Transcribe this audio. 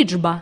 лічба